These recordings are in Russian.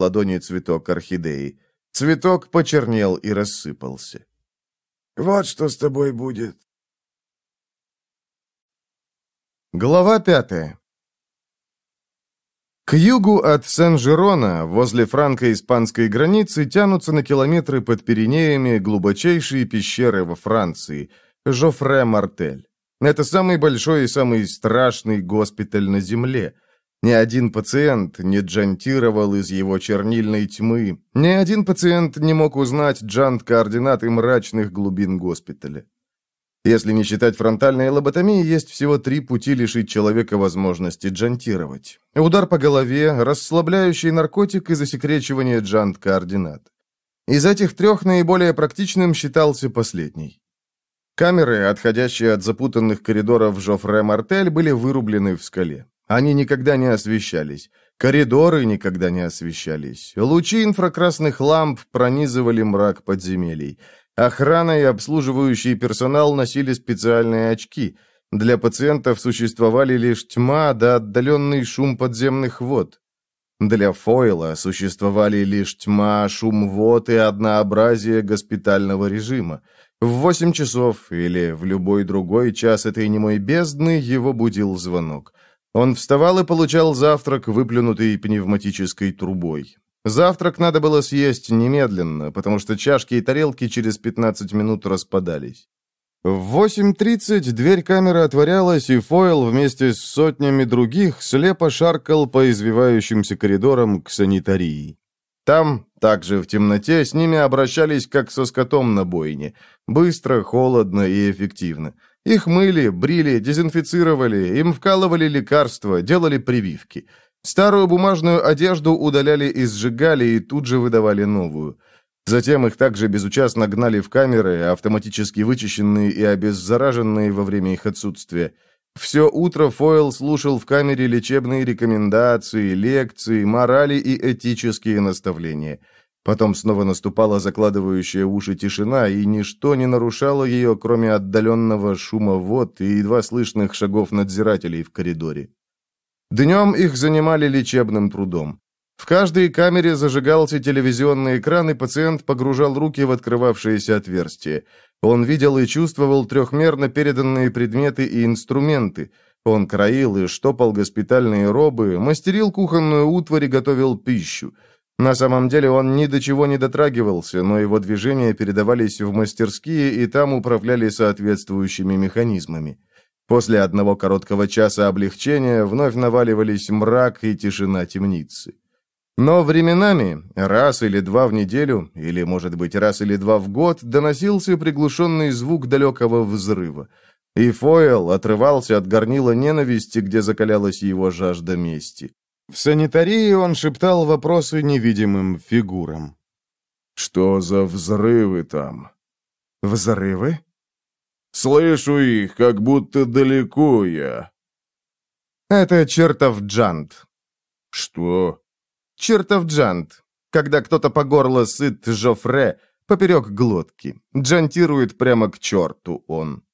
ладони цветок орхидеи. Цветок почернел и рассыпался. «Вот что с тобой будет». Глава пятая. К югу от Сен-Жерона, возле франко-испанской границы, тянутся на километры под Пиренеями глубочайшие пещеры во Франции – Жофре-Мартель. Это самый большой и самый страшный госпиталь на Земле. Ни один пациент не джантировал из его чернильной тьмы, ни один пациент не мог узнать джант координаты мрачных глубин госпиталя. Если не считать фронтальной лоботомии, есть всего три пути лишить человека возможности джантировать. Удар по голове, расслабляющий наркотик и засекречивание джант-координат. Из этих трех наиболее практичным считался последний. Камеры, отходящие от запутанных коридоров Жофре-Мартель, были вырублены в скале. Они никогда не освещались. Коридоры никогда не освещались. Лучи инфракрасных ламп пронизывали мрак подземелий. Охрана и обслуживающий персонал носили специальные очки. Для пациентов существовали лишь тьма да отдаленный шум подземных вод. Для Фойла существовали лишь тьма, шум вод и однообразие госпитального режима. В восемь часов или в любой другой час этой немой бездны его будил звонок. Он вставал и получал завтрак, выплюнутый пневматической трубой. Завтрак надо было съесть немедленно, потому что чашки и тарелки через 15 минут распадались. В 8.30 дверь камеры отворялась, и Фойл вместе с сотнями других слепо шаркал по извивающимся коридорам к санитарии. Там, также в темноте, с ними обращались как со скотом на бойне. Быстро, холодно и эффективно. Их мыли, брили, дезинфицировали, им вкалывали лекарства, делали прививки – Старую бумажную одежду удаляли и сжигали, и тут же выдавали новую. Затем их также безучастно гнали в камеры, автоматически вычищенные и обеззараженные во время их отсутствия. Все утро Фойл слушал в камере лечебные рекомендации, лекции, морали и этические наставления. Потом снова наступала закладывающая уши тишина, и ничто не нарушало ее, кроме отдаленного шума вод и едва слышных шагов надзирателей в коридоре. Днем их занимали лечебным трудом. В каждой камере зажигался телевизионный экран, и пациент погружал руки в открывавшееся отверстие. Он видел и чувствовал трехмерно переданные предметы и инструменты. Он краил и штопал госпитальные робы, мастерил кухонную утварь и готовил пищу. На самом деле он ни до чего не дотрагивался, но его движения передавались в мастерские и там управляли соответствующими механизмами. После одного короткого часа облегчения вновь наваливались мрак и тишина темницы. Но временами, раз или два в неделю, или, может быть, раз или два в год, доносился приглушенный звук далекого взрыва. И Фойл отрывался от горнила ненависти, где закалялась его жажда мести. В санитарии он шептал вопросы невидимым фигурам. «Что за взрывы там?» «Взрывы?» Слышу их, как будто далеко я. Это чертов джант. Что? Чертов джант. Когда кто-то по горло сыт Жофре, поперек глотки. Джантирует прямо к черту он.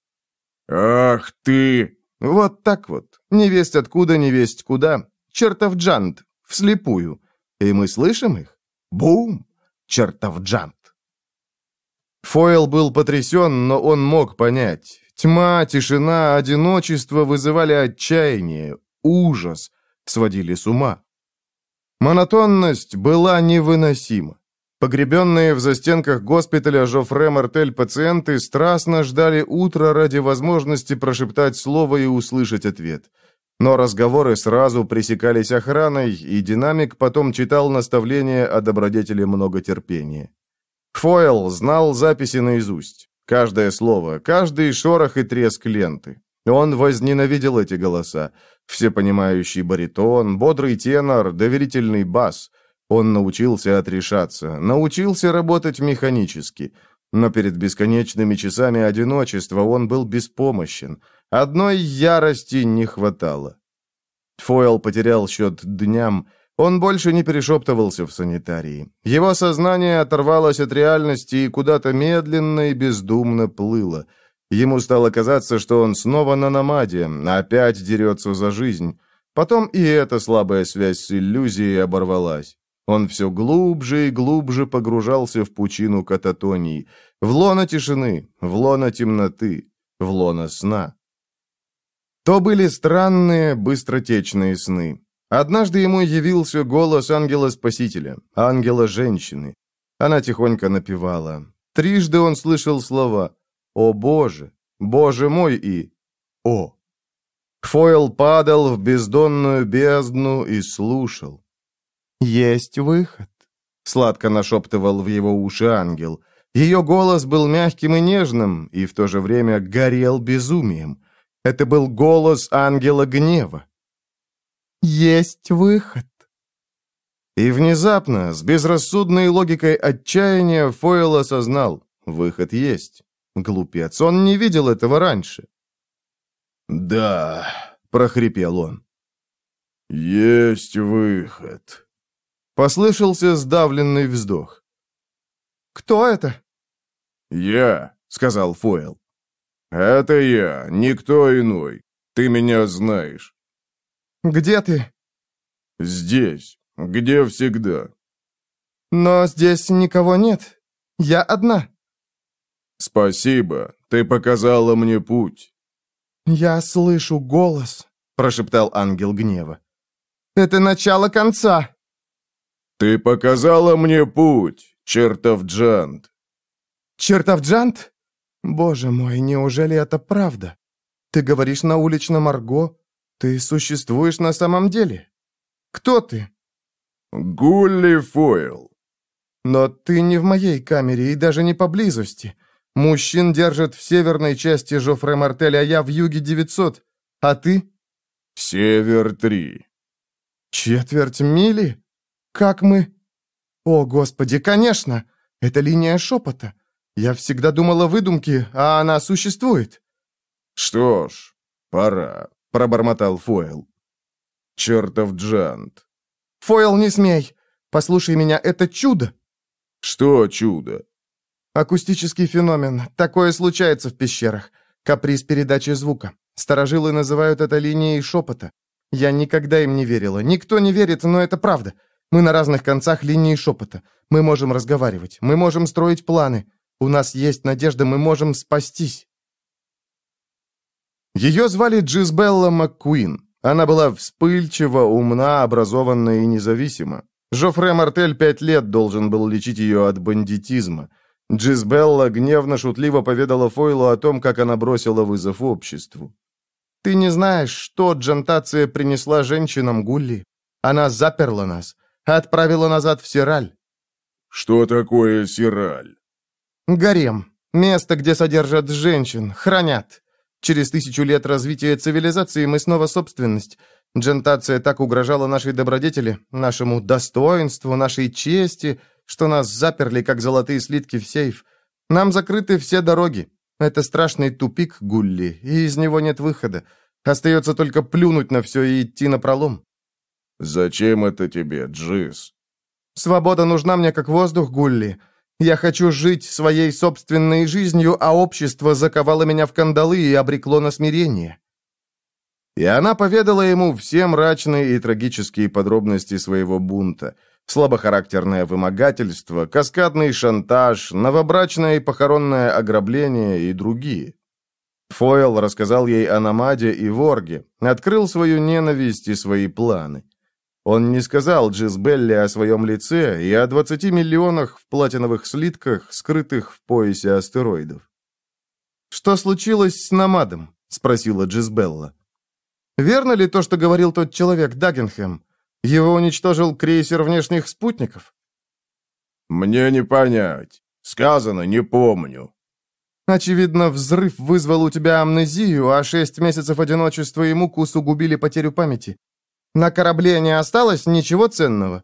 Ах ты! Вот так вот. Не весть откуда, не весть куда. Чертов джант. Вслепую. И мы слышим их. Бум! Чертов джант. Фойл был потрясен, но он мог понять. Тьма, тишина, одиночество вызывали отчаяние, ужас, сводили с ума. Монотонность была невыносима. Погребенные в застенках госпиталя Жофре Мартель пациенты страстно ждали утра ради возможности прошептать слово и услышать ответ. Но разговоры сразу пресекались охраной, и динамик потом читал наставления о добродетели многотерпения. Фойл знал записи наизусть. Каждое слово, каждый шорох и треск ленты. Он возненавидел эти голоса. Всепонимающий баритон, бодрый тенор, доверительный бас. Он научился отрешаться, научился работать механически. Но перед бесконечными часами одиночества он был беспомощен. Одной ярости не хватало. Фойл потерял счет дням, он больше не перешептывался в санитарии. Его сознание оторвалось от реальности и куда-то медленно и бездумно плыло. Ему стало казаться, что он снова на намаде, опять дерется за жизнь. Потом и эта слабая связь с иллюзией оборвалась. Он все глубже и глубже погружался в пучину кататонии, в лоно тишины, в лоно темноты, в лоно сна. То были странные, быстротечные сны. Однажды ему явился голос ангела-спасителя, ангела-женщины. Она тихонько напевала. Трижды он слышал слова «О Боже! Боже мой!» и «О!». Фойл падал в бездонную бездну и слушал. «Есть выход», — сладко нашептывал в его уши ангел. Ее голос был мягким и нежным, и в то же время горел безумием. Это был голос ангела гнева. «Есть выход». И внезапно, с безрассудной логикой отчаяния, Фойл осознал, выход есть. Глупец, он не видел этого раньше. «Да», — прохрипел он. «Есть выход». Послышался сдавленный вздох. «Кто это?» «Я», — сказал Фойл. «Это я, никто иной. Ты меня знаешь». «Где ты?» «Здесь, где всегда». «Но здесь никого нет. Я одна». «Спасибо, ты показала мне путь». «Я слышу голос», — прошептал ангел гнева. «Это начало конца». «Ты показала мне путь, чертов Джант». «Чертов Джант? Боже мой, неужели это правда? Ты говоришь на уличном арго? Ты существуешь на самом деле? Кто ты?» «Гулли Фойл». «Но ты не в моей камере и даже не поблизости. Мужчин держат в северной части Жофре Мартеля, а я в юге 900. А ты?» «Север-3». «Четверть мили? Как мы?» «О, Господи, конечно! Это линия шепота. Я всегда думала выдумки, а она существует». «Что ж, пора», — пробормотал Фойл. «Чертов Джант». «Фойл, не смей! Послушай меня, это чудо!» «Что чудо?» Акустический феномен. Такое случается в пещерах. Каприз передачи звука. Старожилы называют это линией шепота. Я никогда им не верила. Никто не верит, но это правда. Мы на разных концах линии шепота. Мы можем разговаривать. Мы можем строить планы. У нас есть надежда, мы можем спастись. Ее звали Джизбелла МакКуин. Она была вспыльчива, умна, образованна и независима. Жофре Мартель пять лет должен был лечить ее от бандитизма. Джизбелла гневно-шутливо поведала Фойлу о том, как она бросила вызов обществу. «Ты не знаешь, что джантация принесла женщинам Гулли? Она заперла нас, отправила назад в Сираль». «Что такое Сираль?» «Гарем. Место, где содержат женщин, хранят. Через тысячу лет развития цивилизации мы снова собственность. Джентация так угрожала нашей добродетели, нашему достоинству, нашей чести, что нас заперли, как золотые слитки в сейф. Нам закрыты все дороги. Это страшный тупик, Гулли, и из него нет выхода. Остается только плюнуть на все и идти на пролом. «Зачем это тебе, Джиз?» «Свобода нужна мне, как воздух, Гулли. Я хочу жить своей собственной жизнью, а общество заковало меня в кандалы и обрекло на смирение». И она поведала ему все мрачные и трагические подробности своего бунта – слабохарактерное вымогательство, каскадный шантаж, новобрачное и похоронное ограбление и другие. Фойл рассказал ей о Намаде и Ворге, открыл свою ненависть и свои планы. Он не сказал Джизбелли о своем лице и о 20 миллионах в платиновых слитках, скрытых в поясе астероидов. «Что случилось с Намадом?» — спросила Джизбелла. «Верно ли то, что говорил тот человек, Даггенхэм? Его уничтожил крейсер внешних спутников. Мне не понять. Сказано, не помню. Очевидно, взрыв вызвал у тебя амнезию, а шесть месяцев одиночества и мук усугубили потерю памяти. На корабле не осталось ничего ценного?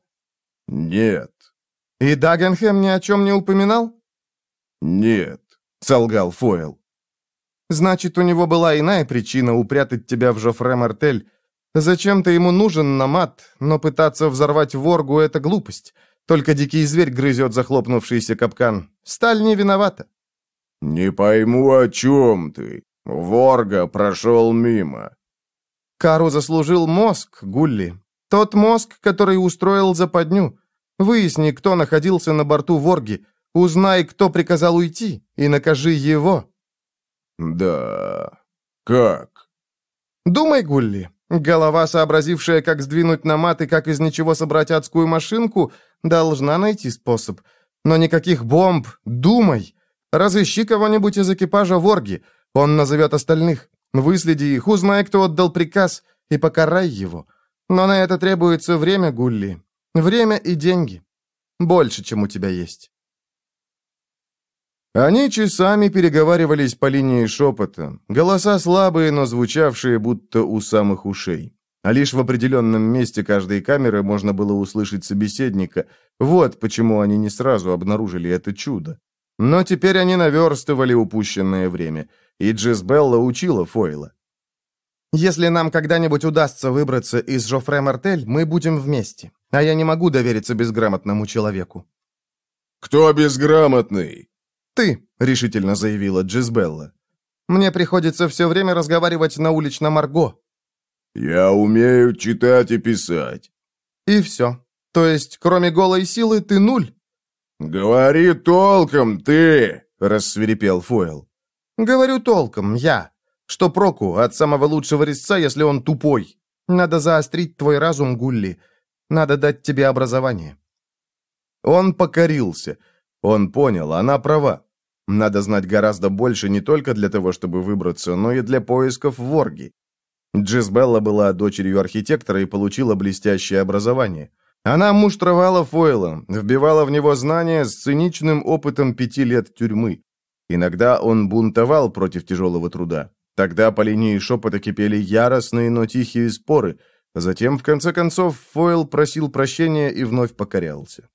Нет. И Дагенхэм ни о чем не упоминал? Нет, солгал Фойл. Значит, у него была иная причина упрятать тебя в Жофре Мартель, Зачем-то ему нужен намат, но пытаться взорвать воргу — это глупость. Только дикий зверь грызет захлопнувшийся капкан. Сталь не виновата. «Не пойму, о чем ты. Ворга прошел мимо». Кару заслужил мозг, Гулли. Тот мозг, который устроил западню. Выясни, кто находился на борту Ворги, узнай, кто приказал уйти, и накажи его». «Да... как?» «Думай, Гулли. Голова, сообразившая, как сдвинуть на мат и как из ничего собрать адскую машинку, должна найти способ. Но никаких бомб. Думай. Разыщи кого-нибудь из экипажа Ворги. Он назовет остальных. Выследи их, узнай, кто отдал приказ, и покарай его. Но на это требуется время, Гулли. Время и деньги. Больше, чем у тебя есть. Они часами переговаривались по линии шепота, голоса слабые, но звучавшие будто у самых ушей. А лишь в определенном месте каждой камеры можно было услышать собеседника. Вот почему они не сразу обнаружили это чудо. Но теперь они наверстывали упущенное время, и Джизбелла учила Фойла. «Если нам когда-нибудь удастся выбраться из Жофре Мартель, мы будем вместе, а я не могу довериться безграмотному человеку». «Кто безграмотный?» «Ты», — решительно заявила Джизбелла. «Мне приходится все время разговаривать на уличном арго». «Я умею читать и писать». «И все. То есть, кроме голой силы, ты нуль?» «Говори толком, ты!» — рассверепел Фуэлл. «Говорю толком, я. Что проку от самого лучшего резца, если он тупой? Надо заострить твой разум, Гулли. Надо дать тебе образование». Он покорился. Он понял, она права. Надо знать гораздо больше не только для того, чтобы выбраться, но и для поисков ворги. Джизбелла была дочерью архитектора и получила блестящее образование. Она муштровала Фойла, вбивала в него знания с циничным опытом пяти лет тюрьмы. Иногда он бунтовал против тяжелого труда. Тогда по линии шепота кипели яростные, но тихие споры. Затем, в конце концов, Фойл просил прощения и вновь покорялся.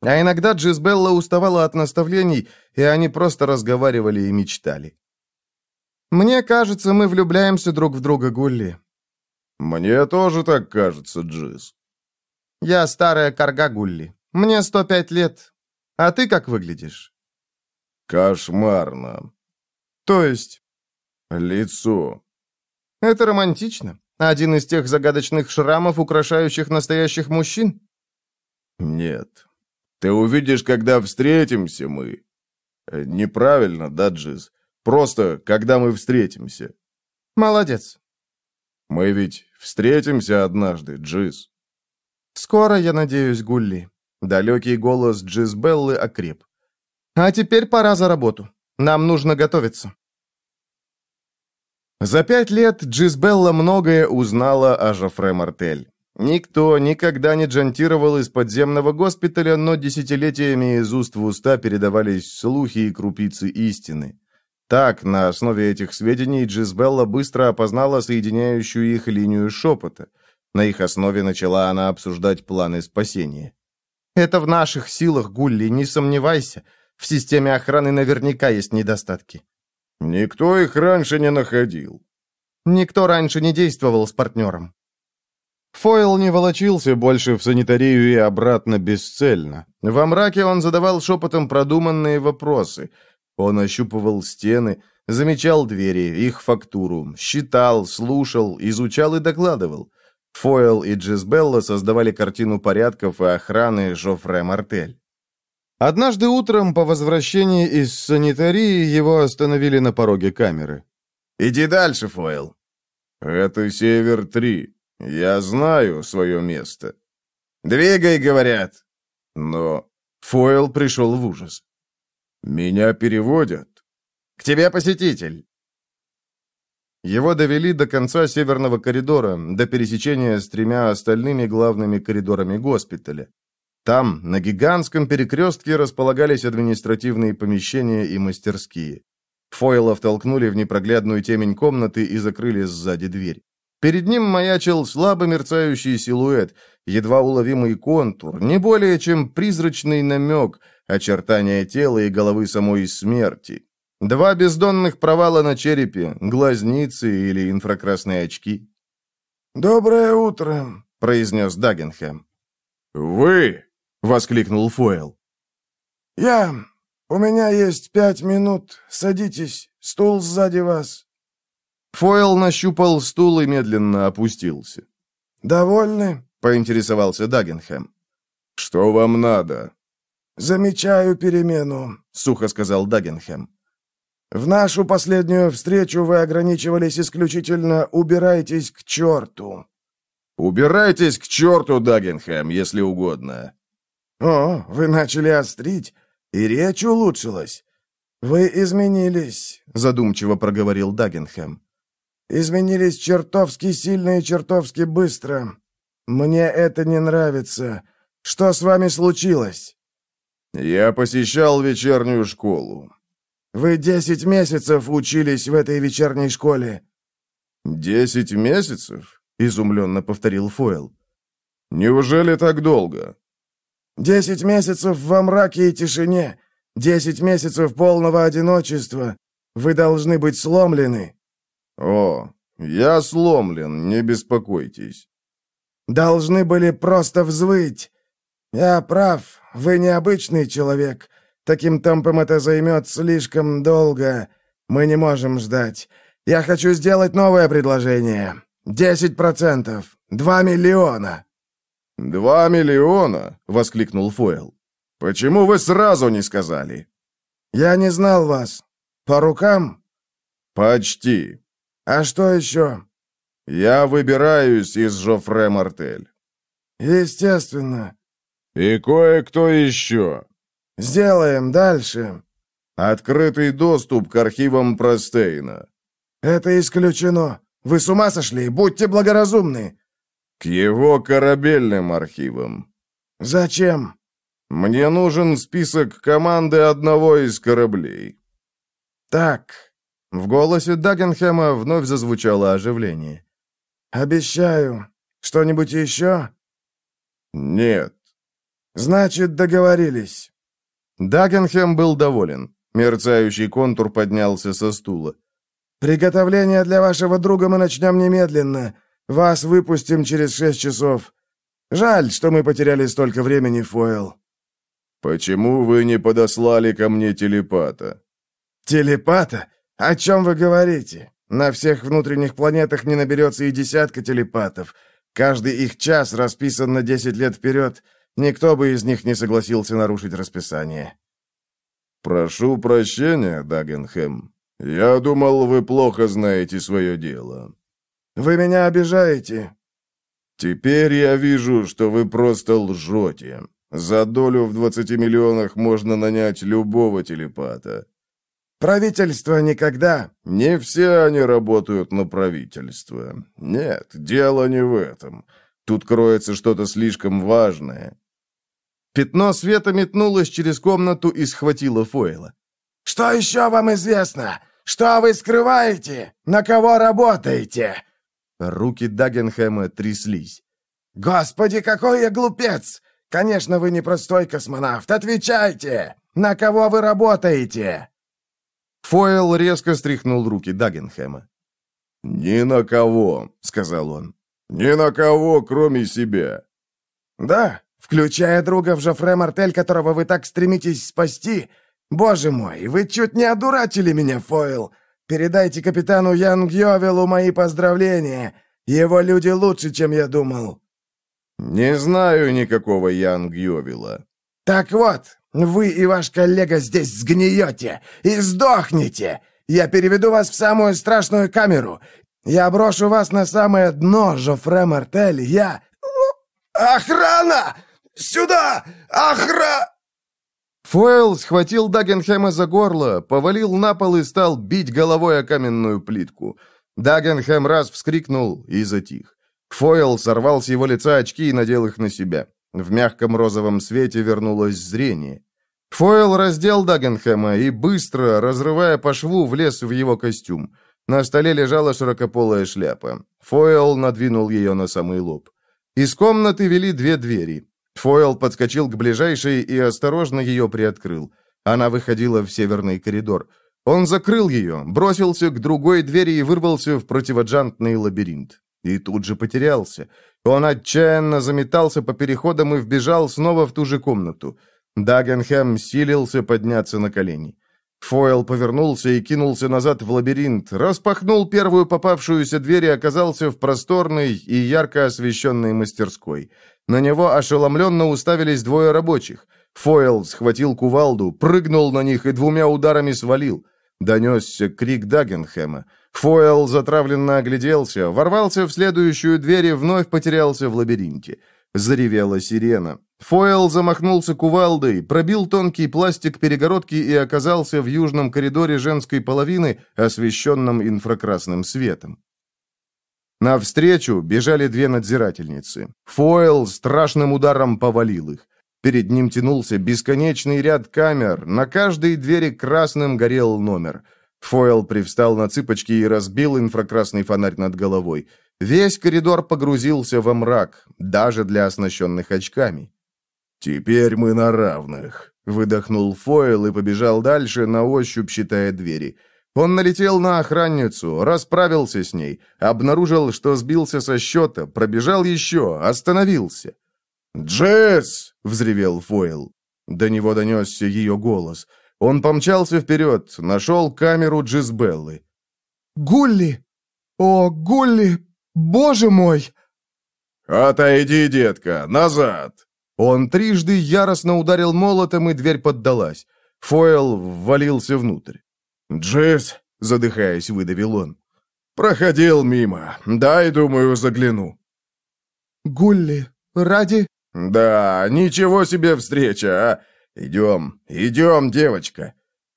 А иногда Джизбелла уставала от наставлений, и они просто разговаривали и мечтали. «Мне кажется, мы влюбляемся друг в друга, Гулли». «Мне тоже так кажется, Джиз». «Я старая корга, Гулли. Мне 105 лет. А ты как выглядишь?» «Кошмарно». «То есть?» «Лицо». «Это романтично. Один из тех загадочных шрамов, украшающих настоящих мужчин?» «Нет, ты увидишь, когда встретимся мы. Э, неправильно, да, Джиз? Просто, когда мы встретимся. Молодец. Мы ведь встретимся однажды, Джиз. Скоро, я надеюсь, Гулли. Далекий голос Джиз Беллы окреп. А теперь пора за работу. Нам нужно готовиться. За пять лет Джизбелла многое узнала о Жофре Мартель. Никто никогда не джантировал из подземного госпиталя, но десятилетиями из уст в уста передавались слухи и крупицы истины. Так, на основе этих сведений Джизбелла быстро опознала соединяющую их линию шепота. На их основе начала она обсуждать планы спасения. «Это в наших силах, Гулли, не сомневайся. В системе охраны наверняка есть недостатки». «Никто их раньше не находил». «Никто раньше не действовал с партнером». Фойл не волочился больше в санитарию и обратно бесцельно. Во мраке он задавал шепотом продуманные вопросы. Он ощупывал стены, замечал двери, их фактуру, считал, слушал, изучал и докладывал. Фойл и Джизбелла создавали картину порядков и охраны Жофре Мартель. Однажды утром по возвращении из санитарии его остановили на пороге камеры. «Иди дальше, Фойл». «Это Север-3», «Я знаю свое место». «Двигай», — говорят. Но Фойл пришел в ужас. «Меня переводят». «К тебе посетитель». Его довели до конца северного коридора, до пересечения с тремя остальными главными коридорами госпиталя. Там, на гигантском перекрестке, располагались административные помещения и мастерские. Фойла втолкнули в непроглядную темень комнаты и закрыли сзади дверь. Перед ним маячил слабо мерцающий силуэт, едва уловимый контур, не более чем призрачный намек, очертания тела и головы самой смерти. Два бездонных провала на черепе, глазницы или инфракрасные очки. «Доброе утро», — произнес Дагенхэм. «Вы!» — воскликнул Фойл. «Я. У меня есть пять минут. Садитесь. Стул сзади вас». Фойл нащупал стул и медленно опустился. «Довольны?» — поинтересовался Дагенхэм. «Что вам надо?» «Замечаю перемену», — сухо сказал Дагенхэм. «В нашу последнюю встречу вы ограничивались исключительно «убирайтесь к черту». «Убирайтесь к черту, Дагенхэм, если угодно». «О, вы начали острить, и речь улучшилась. Вы изменились», — задумчиво проговорил Дагенхэм. «Изменились чертовски сильно и чертовски быстро. Мне это не нравится. Что с вами случилось?» «Я посещал вечернюю школу». «Вы десять месяцев учились в этой вечерней школе». «Десять месяцев?» — изумленно повторил Фойл. «Неужели так долго?» «Десять месяцев во мраке и тишине, десять месяцев полного одиночества. Вы должны быть сломлены». «О, я сломлен, не беспокойтесь». «Должны были просто взвыть. Я прав, вы необычный человек. Таким темпом это займет слишком долго. Мы не можем ждать. Я хочу сделать новое предложение. Десять процентов. Два миллиона». «Два миллиона?» — воскликнул Фойл. «Почему вы сразу не сказали?» «Я не знал вас. По рукам?» «Почти». «А что еще?» «Я выбираюсь из Жофре Мартель». «Естественно». «И кое-кто еще». «Сделаем дальше». «Открытый доступ к архивам Простейна». «Это исключено. Вы с ума сошли? Будьте благоразумны!» «К его корабельным архивам». «Зачем?» «Мне нужен список команды одного из кораблей». «Так». В голосе Дагенхэма вновь зазвучало оживление. «Обещаю. Что-нибудь еще?» «Нет». «Значит, договорились». Дагенхэм был доволен. Мерцающий контур поднялся со стула. «Приготовление для вашего друга мы начнем немедленно. Вас выпустим через шесть часов. Жаль, что мы потеряли столько времени, Фойл». «Почему вы не подослали ко мне телепата?» «Телепата? О чем вы говорите? На всех внутренних планетах не наберется и десятка телепатов. Каждый их час расписан на десять лет вперед. Никто бы из них не согласился нарушить расписание». «Прошу прощения, Дагенхэм. Я думал, вы плохо знаете свое дело». «Вы меня обижаете». «Теперь я вижу, что вы просто лжете. За долю в 20 миллионах можно нанять любого телепата». «Правительство никогда...» «Не все они работают на правительство. Нет, дело не в этом. Тут кроется что-то слишком важное». Пятно света метнулось через комнату и схватило Фойла. «Что еще вам известно? Что вы скрываете? На кого работаете?» Руки Дагенхэма тряслись. «Господи, какой я глупец! Конечно, вы не простой космонавт. Отвечайте! На кого вы работаете?» Фойл резко стряхнул руки Дагенхэма. «Ни на кого», — сказал он. «Ни на кого, кроме себя». «Да, включая друга в Жофре Мартель, которого вы так стремитесь спасти. Боже мой, вы чуть не одурачили меня, Фойл. Передайте капитану Ян Гьовелу мои поздравления. Его люди лучше, чем я думал». «Не знаю никакого Ян Гьовела». «Так вот, вы и ваш коллега здесь сгниете и сдохнете. Я переведу вас в самую страшную камеру. Я брошу вас на самое дно, Жофре Мартель. Я... Охрана! Сюда! Охра...» Фойл схватил Дагенхэма за горло, повалил на пол и стал бить головой о каменную плитку. Дагенхэм раз вскрикнул и затих. Фойл сорвал с его лица очки и надел их на себя. В мягком розовом свете вернулось зрение. Фойл раздел Дагенхэма и быстро, разрывая по шву, влез в его костюм. На столе лежала широкополая шляпа. Фойл надвинул ее на самый лоб. Из комнаты вели две двери. Фойл подскочил к ближайшей и осторожно ее приоткрыл. Она выходила в северный коридор. Он закрыл ее, бросился к другой двери и вырвался в противоджантный лабиринт. И тут же потерялся. Он отчаянно заметался по переходам и вбежал снова в ту же комнату. Дагенхэм силился подняться на колени. Фойл повернулся и кинулся назад в лабиринт, распахнул первую попавшуюся дверь и оказался в просторной и ярко освещенной мастерской. На него ошеломленно уставились двое рабочих. Фойл схватил кувалду, прыгнул на них и двумя ударами свалил. Донесся крик Дагенхэма. Фойл затравленно огляделся, ворвался в следующую дверь и вновь потерялся в лабиринте. Заревела сирена. Фойл замахнулся кувалдой, пробил тонкий пластик перегородки и оказался в южном коридоре женской половины, освещенном инфракрасным светом. Навстречу бежали две надзирательницы. Фойл страшным ударом повалил их. Перед ним тянулся бесконечный ряд камер, на каждой двери красным горел номер. Фойл привстал на цыпочки и разбил инфракрасный фонарь над головой. Весь коридор погрузился во мрак, даже для оснащенных очками. «Теперь мы на равных», — выдохнул Фойл и побежал дальше, на ощупь считая двери. Он налетел на охранницу, расправился с ней, обнаружил, что сбился со счета, пробежал еще, остановился. «Джесс!» — взревел Фойл. До него донесся ее голос. Он помчался вперед, нашел камеру Джизбеллы. «Гулли! О, Гулли! Боже мой!» «Отойди, детка, назад!» Он трижды яростно ударил молотом, и дверь поддалась. Фойл ввалился внутрь. «Джиз!» — задыхаясь, выдавил он. «Проходил мимо. Дай, думаю, загляну». «Гулли, ради...» «Да, ничего себе встреча, а! Идем, идем, девочка!»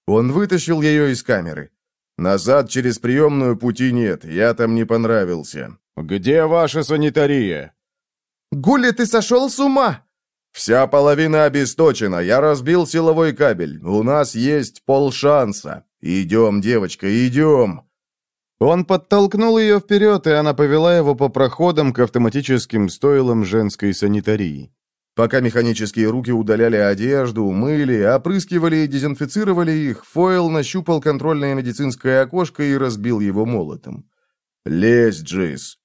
Он вытащил ее из камеры. «Назад через приемную пути нет, я там не понравился. Где ваша санитария?» «Гулли, ты сошел с ума?» «Вся половина обесточена, я разбил силовой кабель. У нас есть полшанса. Идем, девочка, идем!» Он подтолкнул ее вперед, и она повела его по проходам к автоматическим стойлам женской санитарии. Пока механические руки удаляли одежду, мыли, опрыскивали и дезинфицировали их, Фойл нащупал контрольное медицинское окошко и разбил его молотом. «Лезь, Джиз!»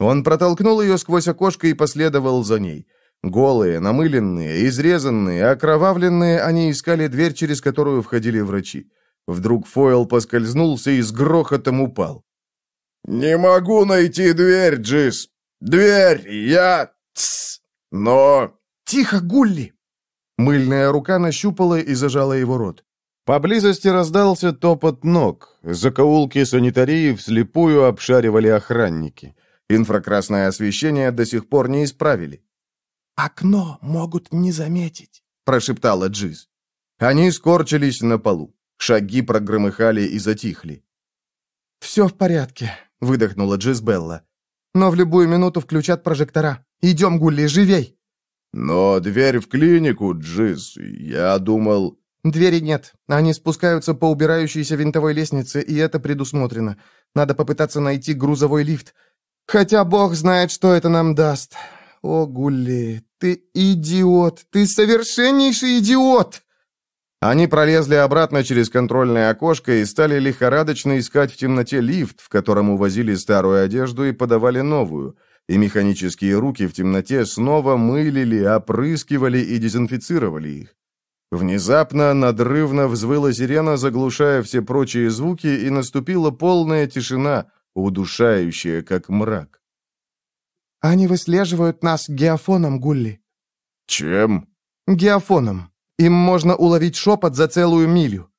Он протолкнул ее сквозь окошко и последовал за ней. Голые, намыленные, изрезанные, окровавленные, они искали дверь, через которую входили врачи. Вдруг Фойл поскользнулся и с грохотом упал. «Не могу найти дверь, Джис! Дверь! Я... Тсс! Но...» «Тихо, Гулли!» Мыльная рука нащупала и зажала его рот. Поблизости раздался топот ног. Закоулки санитарии вслепую обшаривали охранники. Инфракрасное освещение до сих пор не исправили. «Окно могут не заметить», — прошептала Джиз. Они скорчились на полу. Шаги прогромыхали и затихли. «Все в порядке», — выдохнула Джиз Белла. «Но в любую минуту включат прожектора. Идем, Гулли, живей!» «Но дверь в клинику, Джиз, я думал...» «Двери нет. Они спускаются по убирающейся винтовой лестнице, и это предусмотрено. Надо попытаться найти грузовой лифт. Хотя бог знает, что это нам даст. О, Гулли, ты идиот! Ты совершеннейший идиот!» Они пролезли обратно через контрольное окошко и стали лихорадочно искать в темноте лифт, в котором увозили старую одежду и подавали новую. И механические руки в темноте снова мылили, опрыскивали и дезинфицировали их. Внезапно надрывно взвыла сирена, заглушая все прочие звуки, и наступила полная тишина, удушающая, как мрак. «Они выслеживают нас геофоном, Гулли». «Чем?» «Геофоном. Им можно уловить шепот за целую милю».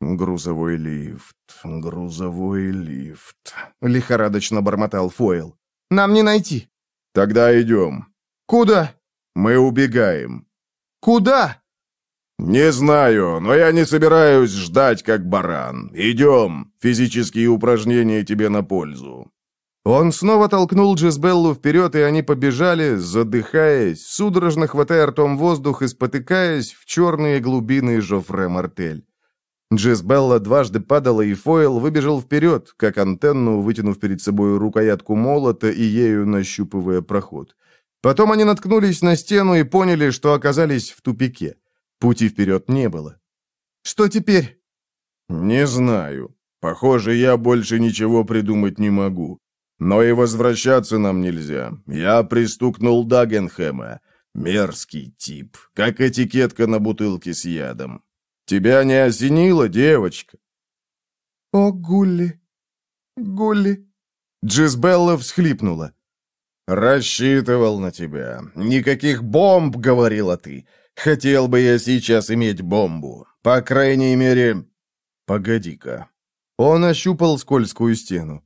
«Грузовой лифт, грузовой лифт», — лихорадочно бормотал Фойл. «Нам не найти». «Тогда идем». «Куда?» «Мы убегаем». «Куда?» «Не знаю, но я не собираюсь ждать, как баран. Идем. Физические упражнения тебе на пользу». Он снова толкнул Джизбеллу вперед, и они побежали, задыхаясь, судорожно хватая ртом воздух и спотыкаясь в черные глубины Жофре Мартель. Джизбелла дважды падала, и Фойл выбежал вперед, как антенну, вытянув перед собой рукоятку молота и ею нащупывая проход. Потом они наткнулись на стену и поняли, что оказались в тупике. Пути вперед не было. «Что теперь?» «Не знаю. Похоже, я больше ничего придумать не могу. Но и возвращаться нам нельзя. Я пристукнул Дагенхэма. Мерзкий тип, как этикетка на бутылке с ядом. Тебя не осенило, девочка?» «О, Гулли! Гулли!» Джизбелла всхлипнула. «Рассчитывал на тебя. Никаких бомб, — говорила ты. Хотел бы я сейчас иметь бомбу. По крайней мере... Погоди-ка». Он ощупал скользкую стену.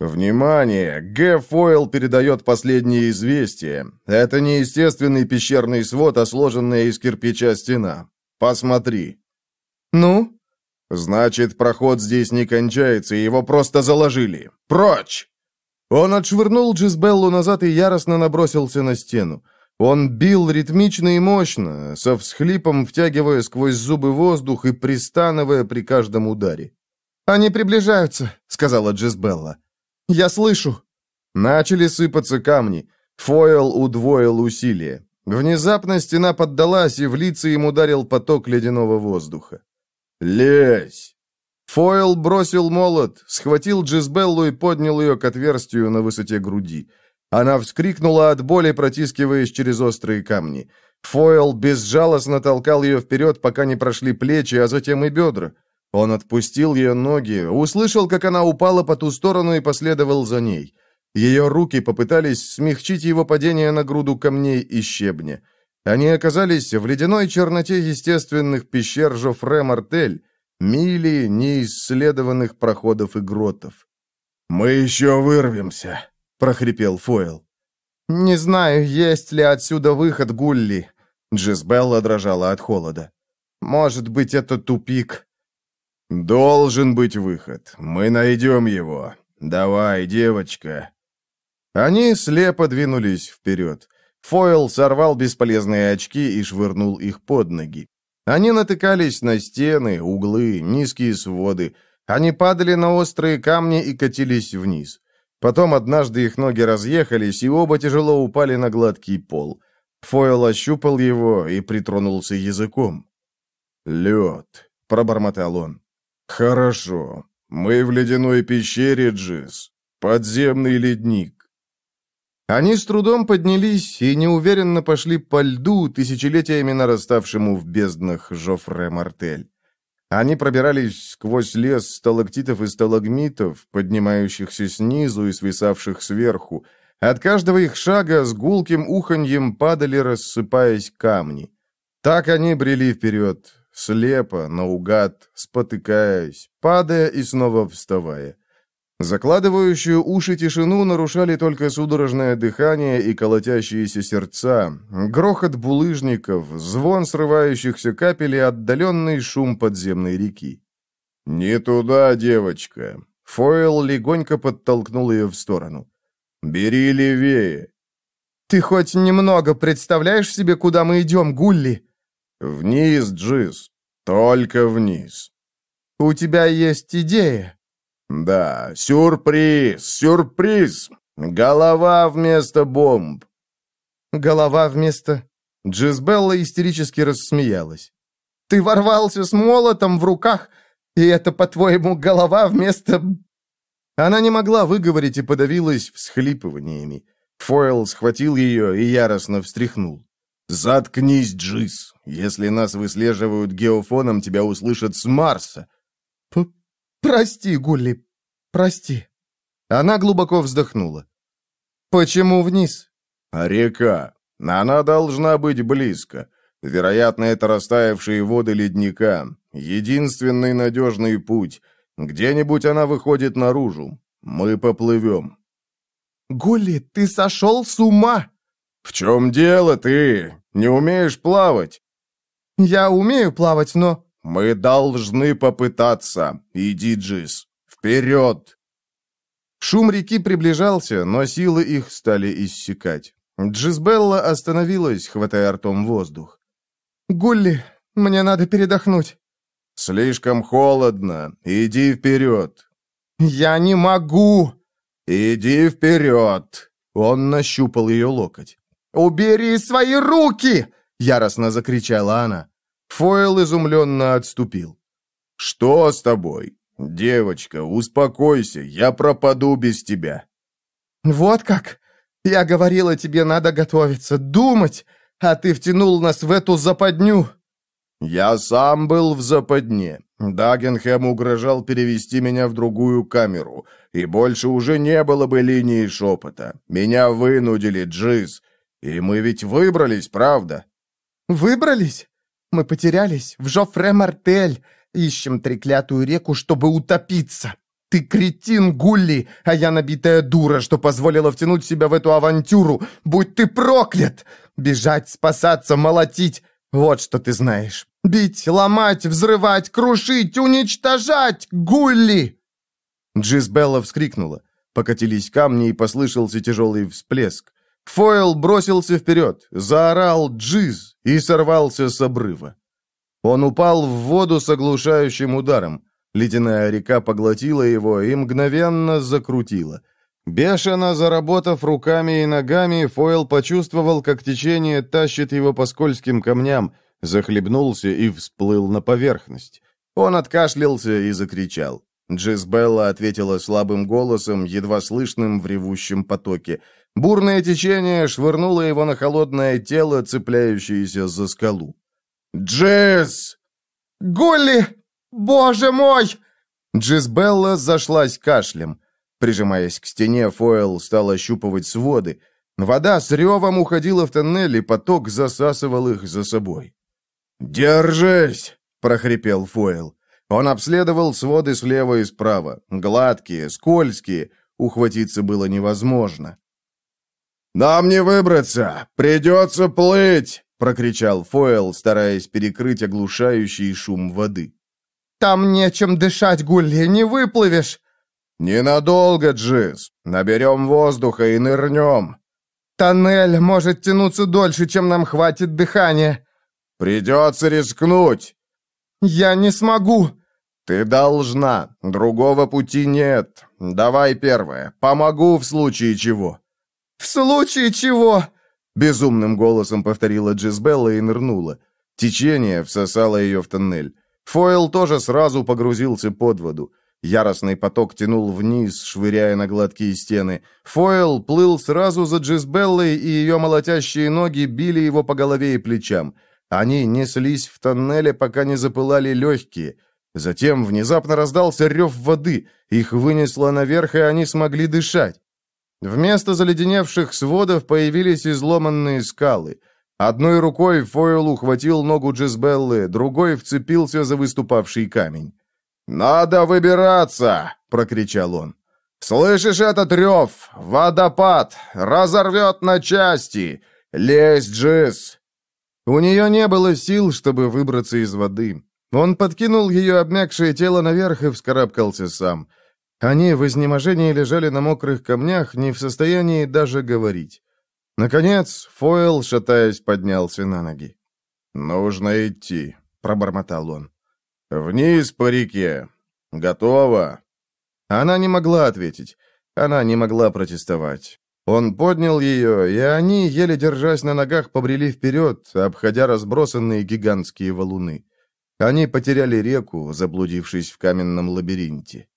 «Внимание! Г. Фойл передает последние известия. Это не естественный пещерный свод, а сложенная из кирпича стена. Посмотри». «Ну?» «Значит, проход здесь не кончается, его просто заложили. Прочь!» Он отшвырнул Джизбеллу назад и яростно набросился на стену. Он бил ритмично и мощно, со всхлипом втягивая сквозь зубы воздух и пристанывая при каждом ударе. «Они приближаются», — сказала Джизбелла. «Я слышу». Начали сыпаться камни. Фойл удвоил усилия. Внезапно стена поддалась, и в лица им ударил поток ледяного воздуха. «Лезь!» Фойл бросил молот, схватил Джизбеллу и поднял ее к отверстию на высоте груди. Она вскрикнула от боли, протискиваясь через острые камни. Фойл безжалостно толкал ее вперед, пока не прошли плечи, а затем и бедра. Он отпустил ее ноги, услышал, как она упала по ту сторону и последовал за ней. Ее руки попытались смягчить его падение на груду камней и щебня. Они оказались в ледяной черноте естественных пещер Жофре-Мартель, мили неисследованных проходов и гротов. «Мы еще вырвемся», — прохрипел Фойл. «Не знаю, есть ли отсюда выход, Гулли». Джизбелла дрожала от холода. «Может быть, это тупик». «Должен быть выход. Мы найдем его. Давай, девочка». Они слепо двинулись вперед. Фойл сорвал бесполезные очки и швырнул их под ноги. Они натыкались на стены, углы, низкие своды. Они падали на острые камни и катились вниз. Потом однажды их ноги разъехались, и оба тяжело упали на гладкий пол. Фойл ощупал его и притронулся языком. «Лед», — пробормотал он. «Хорошо. Мы в ледяной пещере, Джиз. Подземный ледник. Они с трудом поднялись и неуверенно пошли по льду, тысячелетиями нараставшему в безднах Жофре-Мартель. Они пробирались сквозь лес сталактитов и сталагмитов, поднимающихся снизу и свисавших сверху. От каждого их шага с гулким уханьем падали, рассыпаясь камни. Так они брели вперед, слепо, наугад, спотыкаясь, падая и снова вставая. Закладывающую уши тишину нарушали только судорожное дыхание и колотящиеся сердца, грохот булыжников, звон срывающихся капель и отдаленный шум подземной реки. «Не туда, девочка!» Фойл легонько подтолкнул ее в сторону. «Бери левее!» «Ты хоть немного представляешь себе, куда мы идем, Гулли?» «Вниз, Джиз, только вниз!» «У тебя есть идея?» «Да, сюрприз, сюрприз! Голова вместо бомб!» «Голова вместо...» Джизбелла истерически рассмеялась. «Ты ворвался с молотом в руках, и это, по-твоему, голова вместо...» Она не могла выговорить и подавилась всхлипываниями. Фойл схватил ее и яростно встряхнул. «Заткнись, Джиз! Если нас выслеживают геофоном, тебя услышат с Марса!» «Прости, Гулли, прости». Она глубоко вздохнула. «Почему вниз?» «А река. Она должна быть близко. Вероятно, это растаявшие воды ледника. Единственный надежный путь. Где-нибудь она выходит наружу. Мы поплывем». «Гулли, ты сошел с ума!» «В чем дело ты? Не умеешь плавать?» «Я умею плавать, но...» «Мы должны попытаться. Иди, Джиз. Вперед!» Шум реки приближался, но силы их стали иссякать. Джизбелла остановилась, хватая ртом воздух. «Гулли, мне надо передохнуть». «Слишком холодно. Иди вперед». «Я не могу». «Иди вперед». Он нащупал ее локоть. «Убери свои руки!» — яростно закричала она. Фойл изумленно отступил. «Что с тобой? Девочка, успокойся, я пропаду без тебя». «Вот как? Я говорила тебе, надо готовиться, думать, а ты втянул нас в эту западню». Я сам был в западне. Дагенхэм угрожал перевести меня в другую камеру, и больше уже не было бы линии шепота. Меня вынудили, Джиз. И мы ведь выбрались, правда? Выбрались? Мы потерялись в Жофре-Мартель. Ищем треклятую реку, чтобы утопиться. Ты кретин, Гулли, а я набитая дура, что позволила втянуть себя в эту авантюру. Будь ты проклят! Бежать, спасаться, молотить. Вот что ты знаешь. Бить, ломать, взрывать, крушить, уничтожать, Гулли!» Джизбелла вскрикнула. Покатились камни, и послышался тяжелый всплеск. Фойл бросился вперед, заорал «Джиз» и сорвался с обрыва. Он упал в воду с оглушающим ударом. Ледяная река поглотила его и мгновенно закрутила. Бешено заработав руками и ногами, Фойл почувствовал, как течение тащит его по скользким камням, захлебнулся и всплыл на поверхность. Он откашлялся и закричал. Джизбелла ответила слабым голосом, едва слышным в ревущем потоке. Бурное течение швырнуло его на холодное тело, цепляющееся за скалу. «Джиз!» «Гулли! Боже мой!» Джизбелла зашлась кашлем. Прижимаясь к стене, Фойл стал ощупывать своды. Вода с ревом уходила в тоннель, и поток засасывал их за собой. «Держись!» — прохрипел Фойл. Он обследовал своды слева и справа. Гладкие, скользкие. Ухватиться было невозможно. «Нам не выбраться! Придется плыть!» — прокричал Фойл, стараясь перекрыть оглушающий шум воды. «Там нечем дышать, Гулли, не выплывешь!» «Ненадолго, Джиз. Наберем воздуха и нырнем». «Тоннель может тянуться дольше, чем нам хватит дыхания». «Придется рискнуть». «Я не смогу». «Ты должна. Другого пути нет. Давай первое. Помогу в случае чего». «В случае чего?» Безумным голосом повторила Джизбелла и нырнула. Течение всосало ее в тоннель. Фойл тоже сразу погрузился под воду. Яростный поток тянул вниз, швыряя на гладкие стены. Фойл плыл сразу за Джизбеллой, и ее молотящие ноги били его по голове и плечам. Они неслись в тоннеле, пока не запылали легкие. Затем внезапно раздался рев воды. Их вынесло наверх, и они смогли дышать. Вместо заледеневших сводов появились изломанные скалы. Одной рукой Фойл ухватил ногу Джизбеллы, другой вцепился за выступавший камень. «Надо выбираться!» — прокричал он. «Слышишь этот рев? Водопад! Разорвет на части! Лезь, Джиз!» У нее не было сил, чтобы выбраться из воды. Он подкинул ее обмякшее тело наверх и вскарабкался сам. Они в изнеможении лежали на мокрых камнях, не в состоянии даже говорить. Наконец, Фойл, шатаясь, поднялся на ноги. «Нужно идти», — пробормотал он. «Вниз по реке. Готово?» Она не могла ответить. Она не могла протестовать. Он поднял ее, и они, еле держась на ногах, побрели вперед, обходя разбросанные гигантские валуны. Они потеряли реку, заблудившись в каменном лабиринте.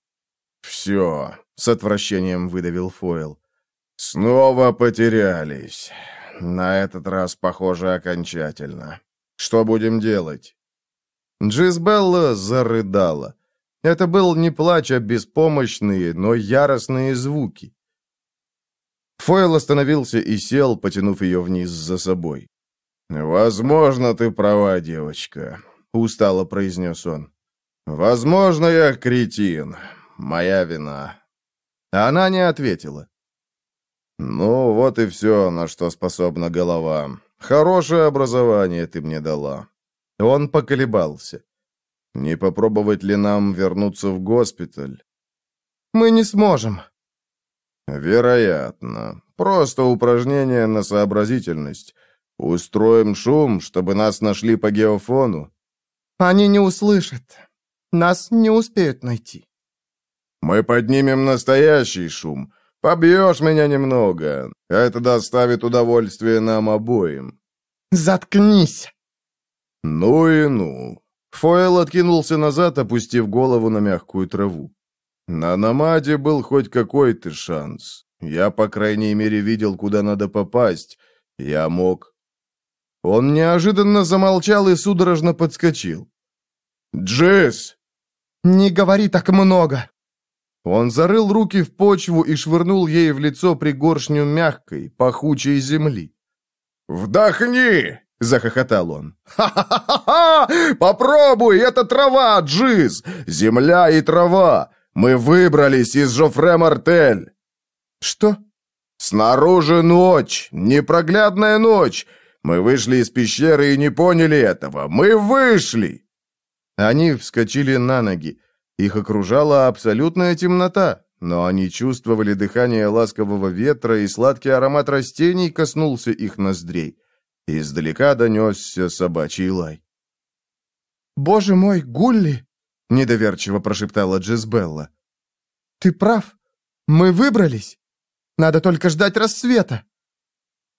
«Все», — с отвращением выдавил Фойл. «Снова потерялись. На этот раз, похоже, окончательно. Что будем делать?» Джизбелла зарыдала. Это был не плач, а беспомощные, но яростные звуки. Фойл остановился и сел, потянув ее вниз за собой. «Возможно, ты права, девочка», — устало произнес он. «Возможно, я кретин. Моя вина». Она не ответила. «Ну, вот и все, на что способна голова. Хорошее образование ты мне дала. Он поколебался. «Не попробовать ли нам вернуться в госпиталь?» «Мы не сможем». «Вероятно. Просто упражнение на сообразительность. Устроим шум, чтобы нас нашли по геофону». «Они не услышат. Нас не успеют найти». «Мы поднимем настоящий шум. Побьешь меня немного. Это доставит удовольствие нам обоим». «Заткнись!» «Ну и ну!» Фойл откинулся назад, опустив голову на мягкую траву. «На Намаде был хоть какой-то шанс. Я, по крайней мере, видел, куда надо попасть. Я мог...» Он неожиданно замолчал и судорожно подскочил. «Джиз!» «Не говори так много!» Он зарыл руки в почву и швырнул ей в лицо пригоршню мягкой, пахучей земли. «Вдохни!» — захохотал он. «Ха-ха-ха! Попробуй! Это трава, Джиз! Земля и трава! Мы выбрались из Жофре Мартель!» «Что?» «Снаружи ночь! Непроглядная ночь! Мы вышли из пещеры и не поняли этого! Мы вышли!» Они вскочили на ноги. Их окружала абсолютная темнота, но они чувствовали дыхание ласкового ветра, и сладкий аромат растений коснулся их ноздрей. Издалека донесся собачий лай. «Боже мой, Гулли!» — недоверчиво прошептала Джизбелла. «Ты прав. Мы выбрались. Надо только ждать рассвета».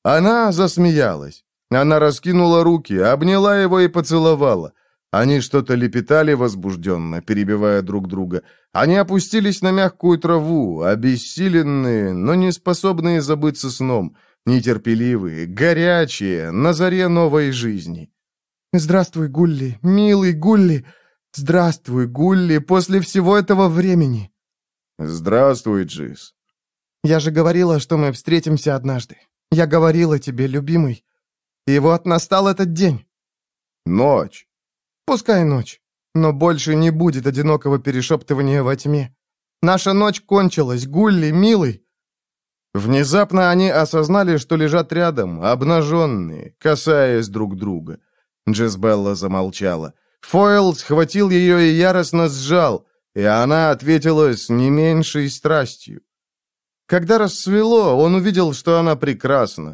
Она засмеялась. Она раскинула руки, обняла его и поцеловала. Они что-то лепетали возбужденно, перебивая друг друга. Они опустились на мягкую траву, обессиленные, но не способные забыться сном, нетерпеливые, горячие, на заре новой жизни. «Здравствуй, Гулли, милый Гулли! Здравствуй, Гулли, после всего этого времени!» «Здравствуй, Джиз!» «Я же говорила, что мы встретимся однажды. Я говорила тебе, любимый. И вот настал этот день». «Ночь. Пускай ночь, но больше не будет одинокого перешептывания во тьме. Наша ночь кончилась, Гулли, милый. Внезапно они осознали, что лежат рядом, обнаженные, касаясь друг друга. Джезбелла замолчала. Фойл схватил ее и яростно сжал, и она ответила с не меньшей страстью. Когда рассвело, он увидел, что она прекрасна.